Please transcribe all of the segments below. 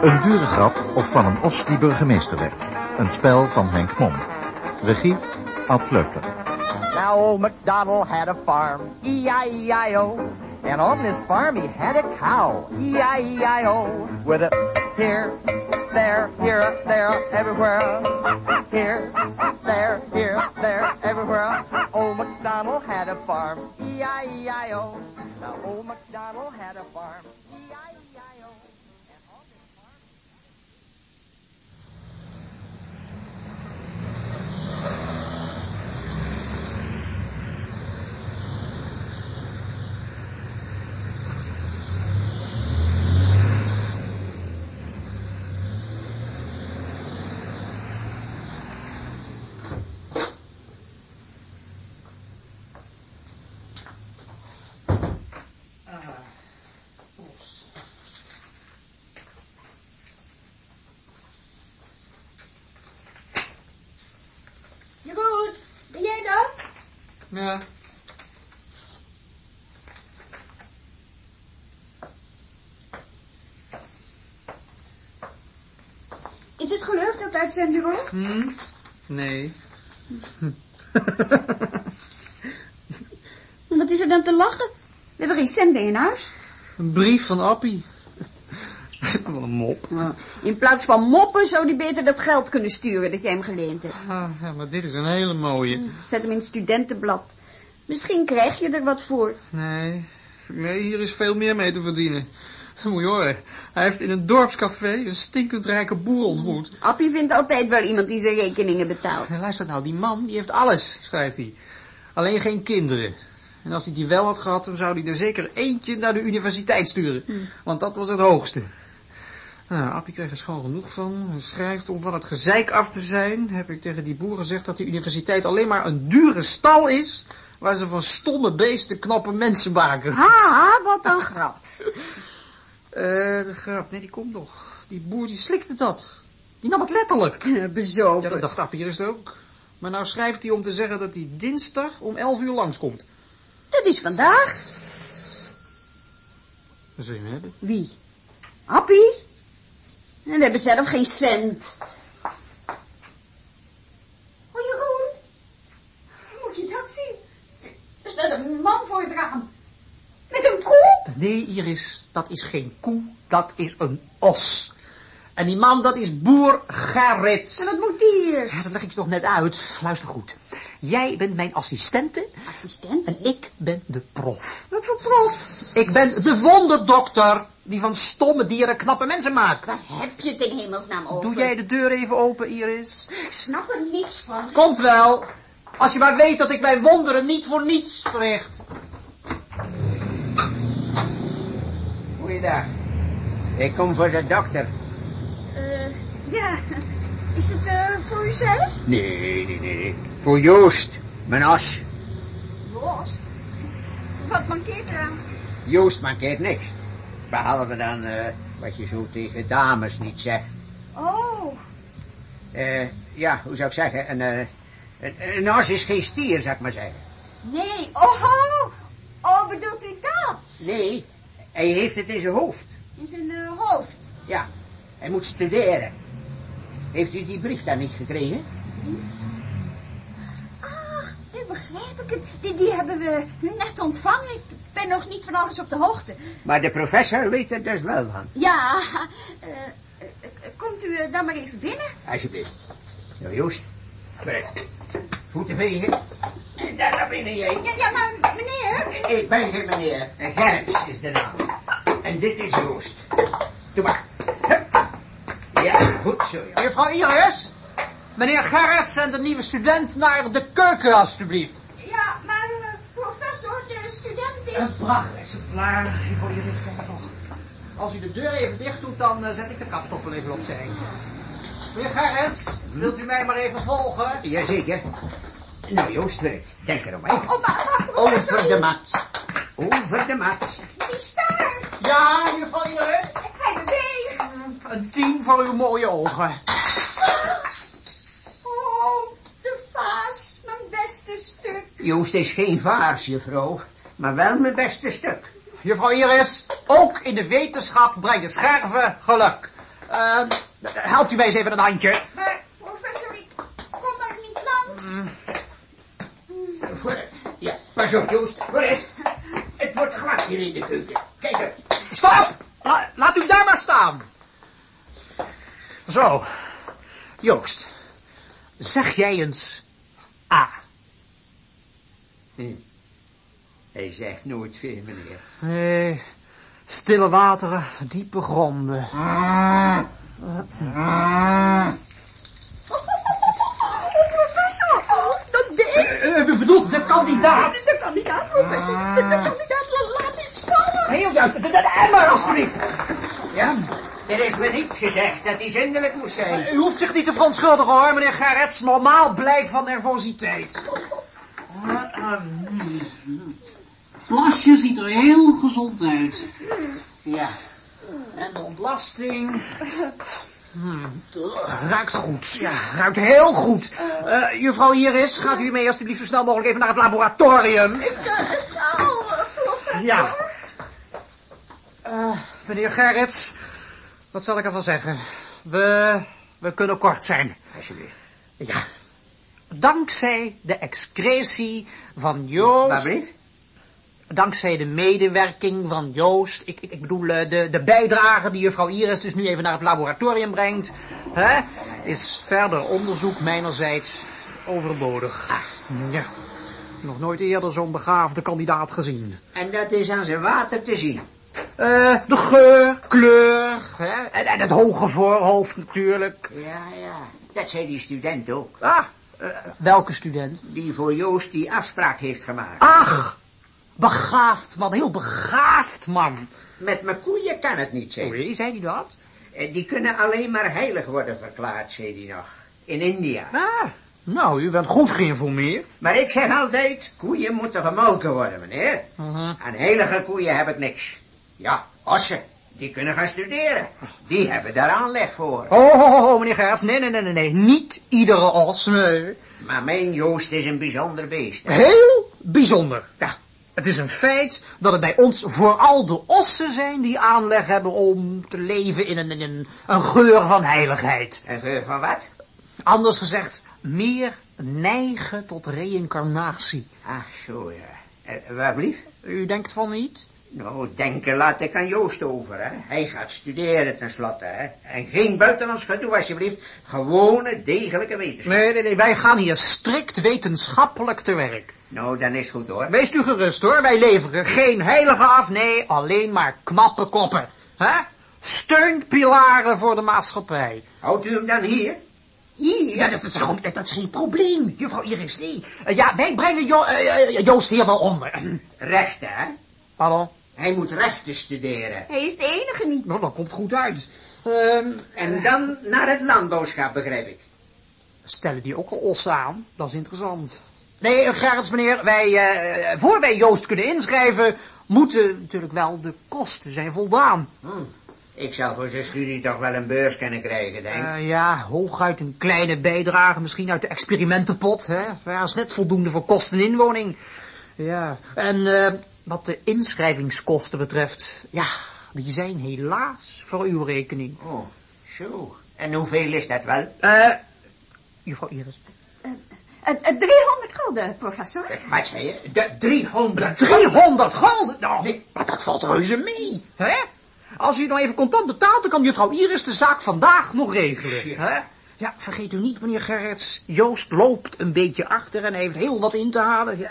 Een dure grap of van een os die burgemeester werd. Een spel van Henk Mom. Regie Ad Leupler. Now old MacDonald had a farm, E-I-E-I-O. And on this farm he had a cow, E-I-E-I-O. With a here, there, here, there, everywhere. Here, there, here, there, everywhere. Old MacDonald had a farm, E-I-E-I-O. Now old MacDonald had a farm, Ja. Is het gelukt, dat uitzendbureau? Hm? Nee. Wat is er dan te lachen? We hebben geen cent meer in huis. Een brief van Appie. Wat een mop. Nou, in plaats van moppen zou die beter dat geld kunnen sturen dat jij hem geleend hebt. Ah, ja, maar dit is een hele mooie. Zet hem in het studentenblad. Misschien krijg je er wat voor. Nee, nee, hier is veel meer mee te verdienen. Moet je horen, hij heeft in een dorpscafé een stinkend rijke boer ontmoet. Appie vindt altijd wel iemand die zijn rekeningen betaalt. En luister nou, die man, die heeft alles, schrijft hij. Alleen geen kinderen. En als hij die wel had gehad, dan zou hij er zeker eentje naar de universiteit sturen. Want dat was het hoogste. Nou, Appie kreeg er schoon genoeg van. Hij schrijft om van het gezeik af te zijn. Heb ik tegen die boer gezegd dat die universiteit alleen maar een dure stal is... waar ze van stomme beesten knappe mensen maken. Ha, wat een grap. Eh, de grap, nee, die komt nog. Die boer, die slikte dat. Die nam het letterlijk. Ja, dat Bezopen. dacht Appie eerst ook. Maar nou schrijft hij om te zeggen dat hij dinsdag om 11 uur langskomt. Dat is vandaag. Wat je hem hebben? Wie? Appie? En we hebben zelf geen cent. Oh, Jeroen. Moet je dat zien? Er staat een man voor het raam. Met een koe. Nee, Iris, dat is geen koe, dat is een os. En die man, dat is boer Gerrit. En wat moet die hier? Ja, dat leg ik je toch net uit. Luister goed. Jij bent mijn assistente Assistent? en ik ben de prof. Wat voor prof? Ik ben de wonderdokter die van stomme dieren knappe mensen maakt. Wat heb je het in hemelsnaam over? Doe jij de deur even open, Iris? Ik snap er niks van. Komt wel. Als je maar weet dat ik mijn wonderen niet voor niets verricht. Goeiedag. Ik kom voor de dokter. Eh, ja. Is het eh, voor uzelf? Nee, nee, nee, nee. Voor Joost, mijn as. Los. Wat mankeert er aan? Joost mankeert niks. Behalve dan eh, wat je zo tegen dames niet zegt. Oh. Eh, ja, hoe zou ik zeggen? Een, een, een as is geen stier, zou ik maar zeggen. Nee. Oh. Oh, bedoelt u dat? Nee, hij heeft het in zijn hoofd. In zijn hoofd. Ja, hij moet studeren. Heeft u die brief dan niet gekregen? Ach, nu begrijp ik het. Die, die hebben we net ontvangen. Ik ben nog niet van alles op de hoogte. Maar de professor weet er dus wel van. Ja, eh, eh, komt u eh, dan maar even binnen? Alsjeblieft. Nou, Joost. Vooruit. Voeten vegen. En daar naar binnen, jij. Ja, ja, maar meneer... Ik ben hier, meneer. En Gerrits is de naam. En dit is Joost. Doe maar. Hup. Ja, goed zo, ja. Juffrouw Iris, meneer Gerrits en de nieuwe student naar de keuken, alstublieft. Ja, maar eh, professor, de student is... Een prachtexemplaar. Juffrouw Iris, kijk nog. Als u de deur even dicht doet, dan eh, zet ik de kapstoppel even opzij. Meneer Gerrits, wilt u mij maar even volgen? Jazeker. Nou, Joost, werkt. Denk erom, hè. Oh, maar, maar Over de mat. Over de mat. die staart. Ja, juffrouw Iris. Een tien voor uw mooie ogen. Oh, stuk. Joost is geen vaars, juffrouw, maar wel mijn beste stuk. Juffrouw Iris, ook in de wetenschap brengen scherven geluk. Uh, helpt u mij eens even een handje? Maar, professor, ik kom er niet langs. Voor- Ja, pas op, Joost. Het wordt glad hier in de keuken. Kijk uit. Stop! La- laat u daar maar staan. Zo. Joost, zeg jij eens A. Hm. Hij zegt nooit veel, meneer. Nee, stille wateren, diepe gronden. Oh, professor, oh, dat beest. Uh, u bedoelt de kandidaat? De kandidaat, professor. De, de kandidaat la- laat iets vallen. Heel juist, de, de, de emmer alstublieft. Ja, er is me niet gezegd dat hij zindelijk moest zijn. U hoeft zich niet te verontschuldigen hoor, meneer Gerrits. Normaal blijk van nervositeit. Plasje ziet er heel gezond uit. Ja. En de ontlasting... Hmm, ruikt goed, ja, ruikt heel goed. Eh, juffrouw Iris, gaat u mee alstublieft zo snel mogelijk even naar het laboratorium. Ik al, eh, professor. Ja. Eh, meneer Gerrits, wat zal ik ervan zeggen? We, we kunnen kort zijn. Alsjeblieft. Ja. Dankzij de excretie van Joost... Waar blieft? Dankzij de medewerking van Joost, ik, ik, ik bedoel eh, de, de bijdrage die juffrouw Iris dus nu even naar het laboratorium brengt, hè, is verder onderzoek mijnerzijds overbodig. Ja, nog nooit eerder zo'n begaafde kandidaat gezien. En dat is aan zijn water te zien. Eh, de geur, kleur, hè, en, en het hoge voorhoofd natuurlijk. Ja, ja. Dat zei die student ook. Ah, eh, welke student? Die voor Joost die afspraak heeft gemaakt. Ach, begaafd man, heel begaafd man. Met mijn koeien kan het niet zijn. Oei, zei hij dat? Eh, Die kunnen alleen maar heilig worden verklaard, zei hij nog. In India. Ah, nou, u bent goed geïnformeerd. Maar ik zeg altijd, koeien moeten gemolken worden, meneer. Mhm. Aan heilige koeien heb ik niks. Ja, ossen, die kunnen gaan studeren. Die hebben daar aanleg voor. Oh, oh, oh, oh, meneer Gerrits, nee, nee, nee, nee, nee, niet iedere os, nee. Maar mijn Joost is een bijzonder beest. hè. Heel bijzonder, ja. Het is een feit dat het bij ons vooral de ossen zijn die aanleg hebben om te leven in een, in een, een geur van heiligheid. En geur van wat? Anders gezegd, meer neigen tot reïncarnatie. Ach, zo ja. Eh, waar blief? U denkt van niet? Nou, denken laat ik aan Joost over, hè. Hij gaat studeren tenslotte, hè. En geen buitenlands gedoe, alsjeblieft. Gewone, degelijke wetenschap. Nee, nee, nee, wij gaan hier strikt wetenschappelijk te werk. Nou, dan is het goed, hoor. Wees u gerust hoor, wij leveren geen heilige af, nee, alleen maar knappe koppen. hè? Steunpilaren voor de maatschappij. Houdt u hem dan hier? Hier? Ja, dat, is, gewoon, dat, is geen probleem, juffrouw Iris, nee. Eh, ja, wij brengen Jo- eh, eh, Joost hier wel onder. Rechten, hè. Pardon? Hij moet rechten studeren. Hij is de enige niet. Nou, dat komt goed uit. Ehm, En dan naar het landbouwschap, begrijp ik. stellen die ook al ossen aan? Dat is interessant. Nee, eh, Gerrits meneer, wij, eh, voor wij Joost kunnen inschrijven, moeten natuurlijk wel de kosten zijn voldaan. Hm. Ik zal voor zijn studie toch wel een beurs kunnen krijgen, denk ik. Eh, ja, hooguit een kleine bijdrage, misschien uit de experimentenpot. Hè? Ja, dat is net voldoende voor kosten inwoning. Ja, en eh, wat de inschrijvingskosten betreft, ja, die zijn helaas voor uw rekening. Oh, zo. En hoeveel is dat wel? Eh, juffrouw Iris. Eh, eh, 300 gulden, professor. Eh, Wat zei je? De 300. 300 gulden? Nou, Nee. maar dat valt reuze mee, hè? Als u nou even contant betaalt, dan kan juffrouw Iris de zaak vandaag nog regelen. Ja. Hè? Ja, vergeet u niet, meneer Gerrits. Joost loopt een beetje achter en heeft heel wat in te halen. Ja.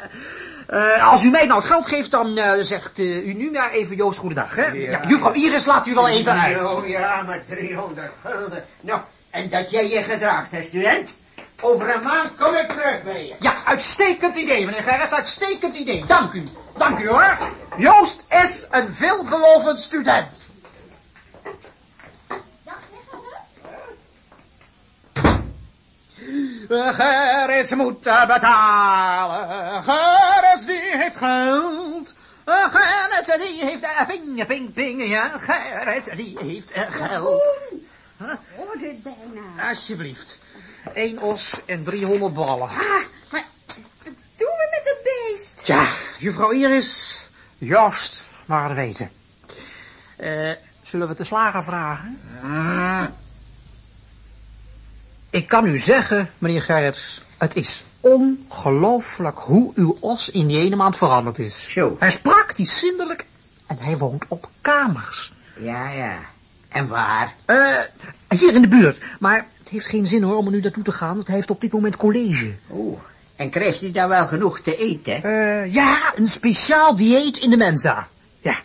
Eh, als u mij nou het geld geeft, dan eh, zegt eh, u nu maar even Joost goedendag, hè? Ja. Ja, juffrouw Iris laat u wel even uit. Oh ja, maar 300 gulden. Nou, en dat jij je gedraagt, hè, student? Over een maand kom ik terug bij je. Ja, uitstekend idee, meneer Gerrits, uitstekend idee. Dank u, dank u hoor. Joost is een veelbelovend student. Dag, Gerrit. Gerrits moet betalen. Gerrits die heeft geld. Gerrits die heeft eh, ping, ping, ping. Ja, Gerrits die heeft eh, geld. Hoorde het bijna. Alsjeblieft. Eén os en 300 ballen. Ah, maar doe Tja, juffrouw Iris, Joost, maar het weten. Eh, zullen we de slager vragen? Ik kan u zeggen, meneer Gerrits, het is ongelooflijk hoe uw os in die ene maand veranderd is. Zo. Hij is praktisch zindelijk en hij woont op kamers. Ja, ja. En waar? Eh, hier in de buurt. Maar het heeft geen zin hoor om er nu naartoe te gaan, want hij heeft op dit moment college. Oeh. En krijgt hij dan wel genoeg te eten? Eh, ja, een speciaal dieet in de Mensa. Ja,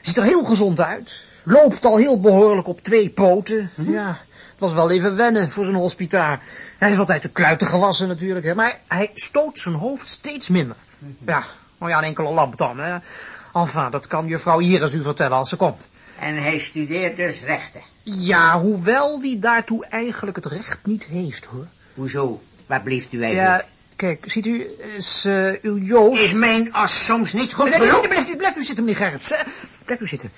ziet er heel gezond uit. Loopt al heel behoorlijk op twee poten. Ja, het was wel even wennen voor zijn hospitaar. Hij is altijd te kluiten gewassen natuurlijk, hè, maar hij stoot zijn hoofd steeds minder. Ja, nou ja, een enkele lamp dan, hè. Enfin, dat kan juffrouw Iris u vertellen als ze komt. En hij studeert dus rechten. Ja, hoewel die daartoe eigenlijk het recht niet heeft, hoor. Hoezo? Waar blijft u eigenlijk? Ja, kijk, ziet u, is eh, uw Joost... Is mijn as soms niet goed Nee, nee, genoeg? nee, blijft u, blijft u zitten, meneer Gerrits. hè. Blijft u zitten.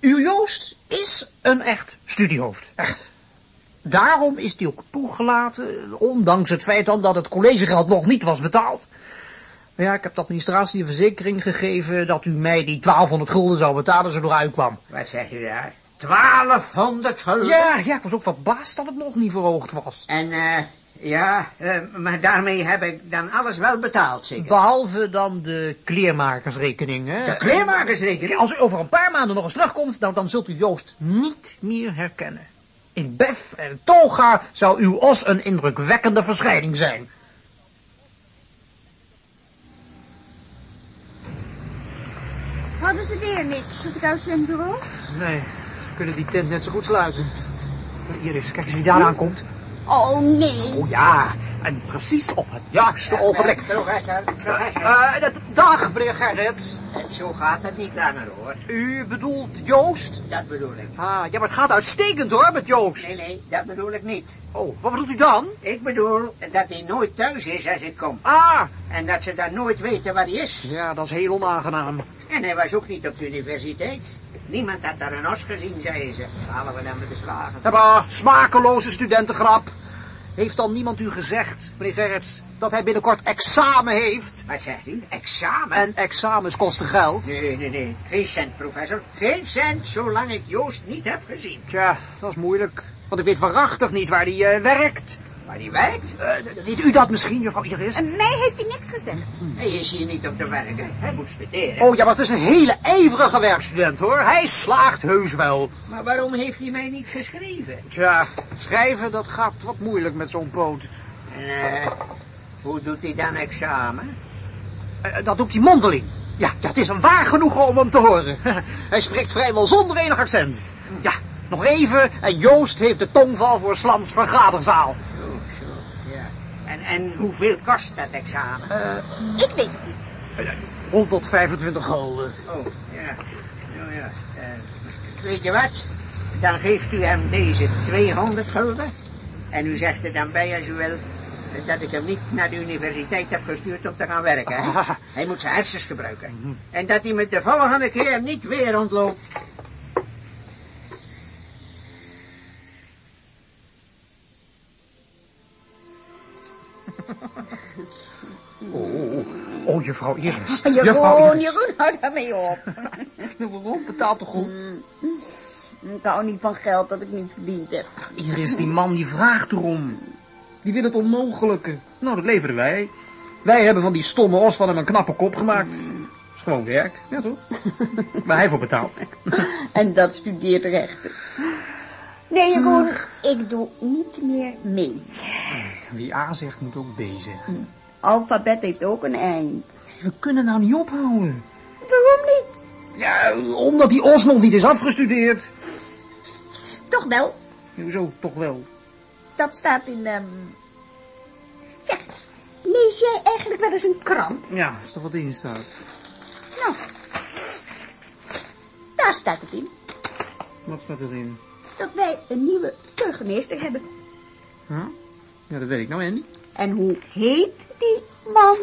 Uw Joost is een echt studiehoofd. Echt. Daarom is hij ook toegelaten, ondanks het feit dan dat het collegegeld nog niet was betaald. Maar Ja, ik heb de administratie een verzekering gegeven dat u mij die 1200 gulden zou betalen zo eruit kwam. Wat zeg je daar? 1200 gulden? Ja, ja, ik was ook verbaasd dat het nog niet verhoogd was. En, eh, ja, eh, maar daarmee heb ik dan alles wel betaald, zeker? Behalve dan de kleermakersrekening, hè. De kleermakersrekening? Als u over een paar maanden nog eens terugkomt, nou, dan zult u Joost niet meer herkennen. In bef en toga zou uw os een indrukwekkende verschijning zijn. Hadden ze weer niks op het uitzendbureau? Nee, ze kunnen die tent net zo goed sluiten. Iris, kijk eens wie daar aankomt. Oh, nee. Oh ja, en precies op het juiste ogenblik. Professor, professor. Eh, dat- dag, meneer Gerrits. Zo gaat het niet langer, hoor. U bedoelt Joost? Dat bedoel ik. Ah, ja, maar het gaat uitstekend hoor, met Joost. Nee, nee, dat bedoel ik niet. Oh, wat bedoelt u dan? Ik bedoel dat hij nooit thuis is als ik kom. Ah, En dat ze dan nooit weten waar hij is. ja, dat is heel onaangenaam. En hij was ook niet op de universiteit. Niemand had daar een os gezien, zeiden ze. Halen we dan met de slagen. Ja, maar smakeloze studentengrap. Heeft dan niemand u gezegd, meneer Gerrits, dat hij binnenkort examen heeft? Wat zegt u? Examen? En examens kosten geld. Nee, nee, nee. Geen cent, professor. Geen cent, zolang ik Joost niet heb gezien. Tja, dat is moeilijk. Want ik weet waarachtig niet waar hij eh, werkt. Waar hij werkt? Eh, weet u dat misschien, juffrouw Iris? En mij heeft hij niks gezegd. Hij is hier niet om te werken. Hij moet studeren. Oh ja, maar het is een hele ijverige werkstudent hoor. Hij slaagt heus wel. Maar waarom heeft hij mij niet geschreven? Tja, schrijven dat gaat wat moeilijk met zo'n poot. En, eh, hoe doet hij dan examen? Eh, dat doet hij mondeling. Ja, ja, het is een waar genoegen om hem te horen. hij spreekt vrijwel zonder enig accent. Ja, nog even en Joost heeft de tongval voor Slans vergaderzaal. En, hoeveel kost dat examen? Ik weet het niet. 125 gulden. Oh, ja. Oh, ja. Eh, weet je wat? Dan geeft u hem deze 200 gulden. En u zegt er dan bij als u wil dat ik hem niet naar de universiteit heb gestuurd om te gaan werken. Hè? Hij moet zijn hersens gebruiken. En dat hij me de volgende keer niet weer ontloopt. Juffrouw Iris. Jeroen, Jeroen, hou daarmee op. Waarom betaalt toch goed? Ik hou niet van geld dat ik niet verdiend heb. Iris, die man die vraagt erom. Die wil het onmogelijke. Nou, dat leveren wij. Wij hebben van die stomme os van hem een knappe kop gemaakt. is gewoon werk, ja toch? Waar hij voor betaalt. En dat studeert rechten. Nee, Jeroen, ik doe niet meer mee. Wie A zegt, moet ook B zeggen. Alfabet heeft ook een eind. We kunnen nou niet ophouden. Waarom niet? Ja, omdat die os nog niet is afgestudeerd. Toch wel. Hoezo, toch wel. Dat staat in... ehm Zeg, lees jij eigenlijk wel eens een krant? Ja, is toch wat in staat. Nou, daar staat het in. Wat staat erin? Dat wij een nieuwe burgemeester hebben. Huh? Ja, dat weet ik nou in. En hoe heet die man?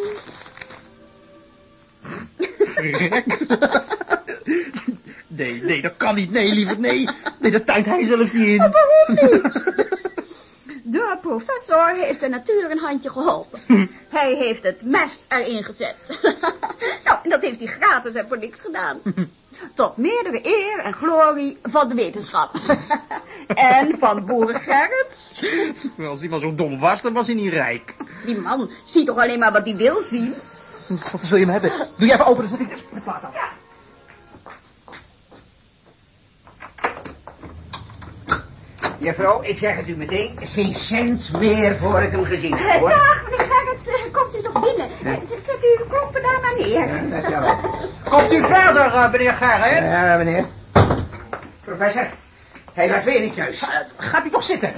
Nee, nee, dat kan niet. Nee, liever nee. Nee, dat tuint hij zelf niet in. Waarom niet? De professor heeft de natuur een handje geholpen. Hij heeft het mes erin gezet. nou, en dat heeft hij gratis en voor niks gedaan. Tot meerdere eer en glorie van de wetenschap. en van boer Gerrit. Als hij maar zo dom was, dan was hij niet rijk. Die man ziet toch alleen maar wat hij wil zien? Wat zul je hem hebben? Doe jij even open, dan zet ik de plaat af. Juffrouw, ik zeg het u meteen, geen cent meer voor ik hem gezien heb, Eh, hoor. Dag, meneer Gerrits, eh, komt u toch binnen? Eh, Zet, u uw klompen daar maar neer. Komt u verder, eh, meneer Gerrit? Ja, meneer. Professor, hij was weer niet thuis. Gaat u toch zitten?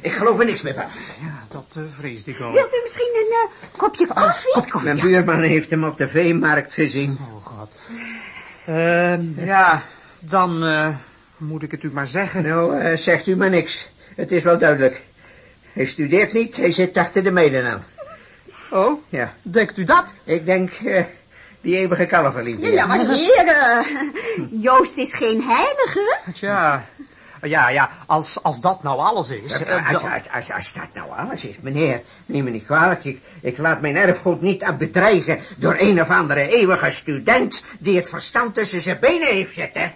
Ik geloof er niks meer van. Ja, dat uh, vreesde ik al. Wilt u misschien een eh, kopje koffie? Kopje koffie. Mijn buurman heeft hem op de veemarkt gezien. Oh, god. Ja, dan eh, moet ik het u maar zeggen. Nou, eh, zegt u maar niks. Het is wel duidelijk. Hij studeert niet, hij zit achter de meden aan. Oh, Ja, denkt u dat? ik denk eh, die eeuwige kalverliefde. Ja, maar heren, Joost is geen heilige. Tja, ja, ja, als, als dat nou alles is... Ja, eh, Als, als, als, als dat nou alles is, meneer, neem me niet kwalijk. Ik, ik laat mijn erfgoed niet aan bedreigen door een of andere eeuwige student die het verstand tussen zijn benen heeft zitten.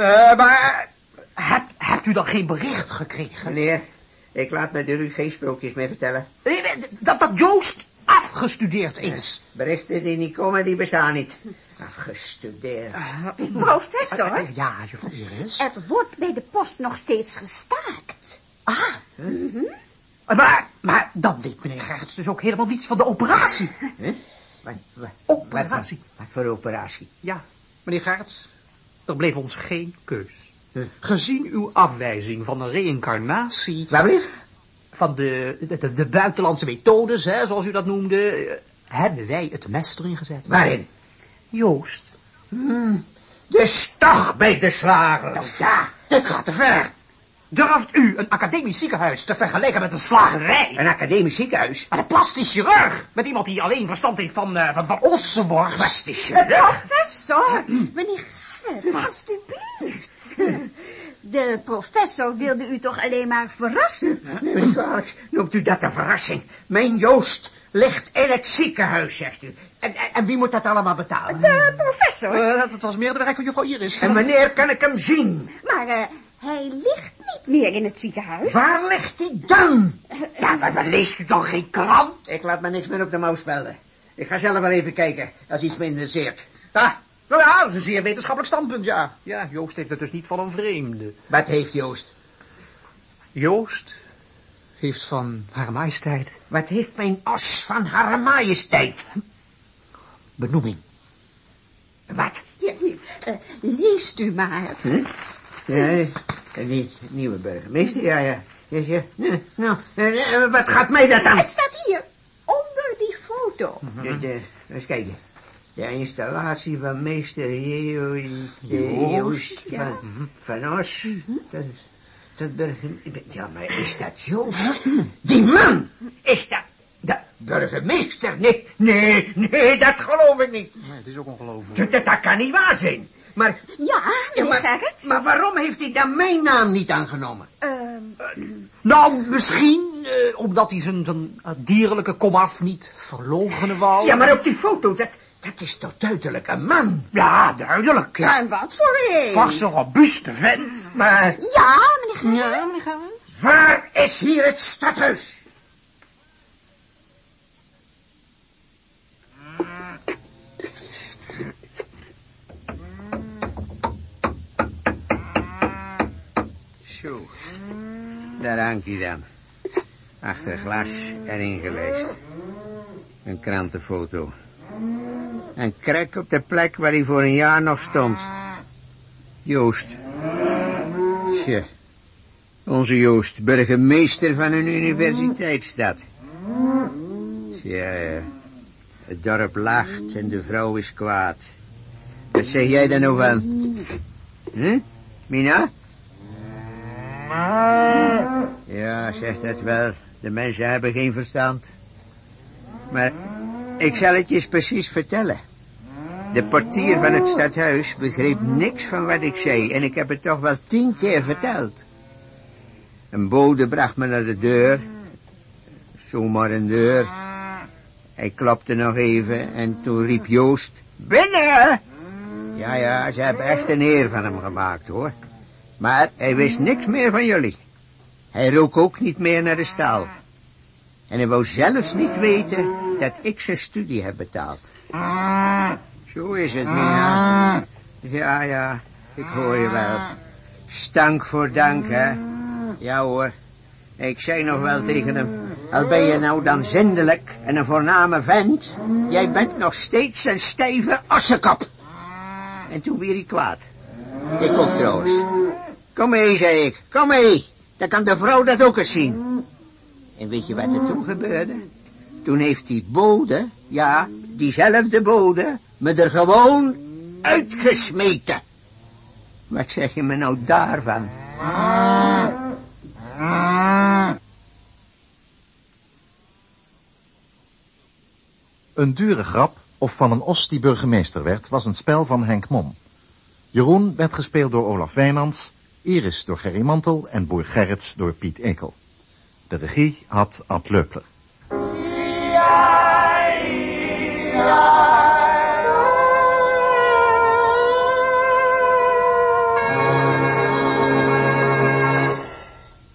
Eh, maar hebt, hebt u dan geen bericht gekregen? Meneer, ik laat me door u geen sprookjes meer vertellen. Eh, Dat, dat Joost afgestudeerd is. Berichten die niet komen, die bestaan niet. Afgestudeerd. Professor, Eh, Ja, juffrouw Iris. er wordt bij de post nog steeds gestaakt. Ah. Eh, Maar, maar dan weet meneer Gerrits dus ook helemaal niets van de operatie. Huh? Wat, wat, Operatie. Wat, wat voor operatie? Ja, meneer Gerrits, er bleef ons geen keus. Gezien uw afwijzing van de reïncarnatie Waar bleef? van de, de, buitenlandse methodes, hè, zoals u dat noemde, eh, hebben wij het mes erin gezet. Waarin? Joost. De stag bij de slager. Nou ja, dit gaat te ver. Durft u een academisch ziekenhuis te vergelijken met een slagerij? Een academisch ziekenhuis. Met een plastisch chirurg. Met iemand die alleen verstand heeft van, eh van, van ossenworst. Plastisch chirurg. professor, meneer Gerrits, alstublieft. De professor wilde u toch alleen maar verrassen? Neem me niet kwalijk. Noemt u dat een verrassing? Mijn Joost ligt in het ziekenhuis, zegt u. En, en, en wie moet dat allemaal betalen? De professor, Eh, dat, was meer de werk van juffrouw Iris. En wanneer kan ik hem zien? maar eh, hij ligt niet meer in het ziekenhuis. Waar ligt hij dan? Ja, maar, maar leest u dan geen krant? Ik laat me niks meer op de mouw spelden. Ik ga zelf wel even kijken, als iets me interesseert. Ah, nou ja, dat is een zeer wetenschappelijk standpunt, ja. Ja, Joost heeft het dus niet van een vreemde. Wat heeft Joost? Joost heeft van haar majesteit Wat heeft mijn as van haar majesteit? benoeming. Wat? Hier, hier, eh, leest u maar. Hm? Ja, eh, die nieuwe burgemeester, ja, ja. ja, ja. Nou, eh, wat gaat mij dat aan? Het staat hier, onder die foto. De, eens kijken. De installatie van meester Joost, Joost, Joost ja. van, van Os. Dat, is- dat burgemeester... Ja, maar is dat Joost? Die man! Is dat... De burgemeester? Nee, nee, nee, dat geloof ik niet. Nee, het is ook ongelooflijk. Dat, dat, dat kan niet waar zijn. Maar, Ja, ja, maar, Gerrits. maar waarom heeft hij dan mijn naam niet aangenomen? Ehm, Nou, misschien eh, omdat hij zijn, zijn eh, dierlijke komaf niet verloochenen wou. Ja, maar op die foto, dat, dat is toch duidelijk een man? Ja, duidelijk. Ja. en wat voor een? Vast een robuuste vent. Maar Ja, meneer. Ja, meneer waar is hier het stadhuis? Zo, daar hangt hij dan. Achter glas en ingelijst. Een krantenfoto. Een krek op de plek waar hij voor een jaar nog stond. Joost. Tja. Onze Joost, burgemeester van een universiteitsstad. Ja, ja. Het dorp lacht en de vrouw is kwaad. Wat zeg jij daar nou van? Hm? Mina? Ja, zegt dat wel. De mensen hebben geen verstand. Maar ik zal het je eens precies vertellen. De portier van het stadhuis begreep niks van wat ik zei... en ik heb het toch wel tien keer verteld. Een bode bracht me naar de deur. Zomaar een deur. Hij klopte nog even en toen riep Joost... Binnen! Ja, ja, ze hebben echt een eer van hem gemaakt, hoor. Maar hij wist niks meer van jullie. Hij rook ook niet meer naar de staal. En hij wou zelfs niet weten dat ik zijn studie heb betaald. Zo is het, Mina. Ja, ja, ik hoor je wel. Stank voor dank, hè. Ja hoor. Ik zei nog wel tegen hem, al ben je nou dan zindelijk en een voorname vent, jij bent nog steeds een stijve assenkap. En toen weer hij kwaad. Ik ook trouwens. Kom mee, zei ik, kom mee. Dan kan de vrouw dat ook eens zien. En weet je wat er toen gebeurde? Toen heeft die bode, ja, diezelfde bode, me er gewoon uitgesmeten. Wat zeg je me nou daarvan? Een dure grap of van een os die burgemeester werd was een spel van Henk Mom. Jeroen werd gespeeld door Olaf Wijnands, Iris door Gerry Mantel en Boer Gerrits door Piet Ekel. De regie had Ad Leupler. 주시옵소서.